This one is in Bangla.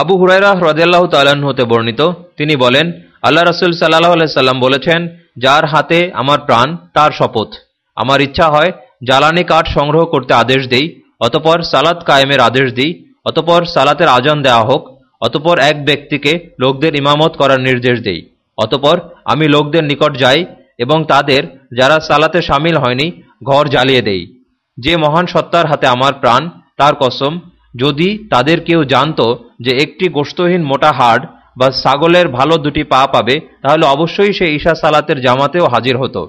আবু হুরাইরা হ্রদাল্লাহ তাল্লাহ্ন হতে বর্ণিত। তিনি বলেন, আল্লাহ রসুল সাল্লাহ সাল্লাম বলেছেন, যার হাতে আমার প্রাণ, তার শপথ। আমার ইচ্ছা হয় জ্বালানি কাঠ সংগ্রহ করতে আদেশ দেই, অতপর সালাত কায়েমের আদেশ দিই, অতপর সালাতের আজান দেওয়া হোক, অতপর এক ব্যক্তিকে লোকদের ইমামত করার নির্দেশ দেই। অতপর আমি লোকদের নিকট যাই এবং তাদের, যারা সালাতে সামিল হয়নি, ঘর জ্বালিয়ে দেই। যে মহান সত্তার হাতে আমার প্রাণ, তার কসম, যদি তাদের কেউ জানত যে একটি গোস্তহীন মোটা হাড় বা ছাগলের ভালো দুটি পা পাবে, তাহলে অবশ্যই সে ঈশা সালাতের জামাতেও হাজির হতো।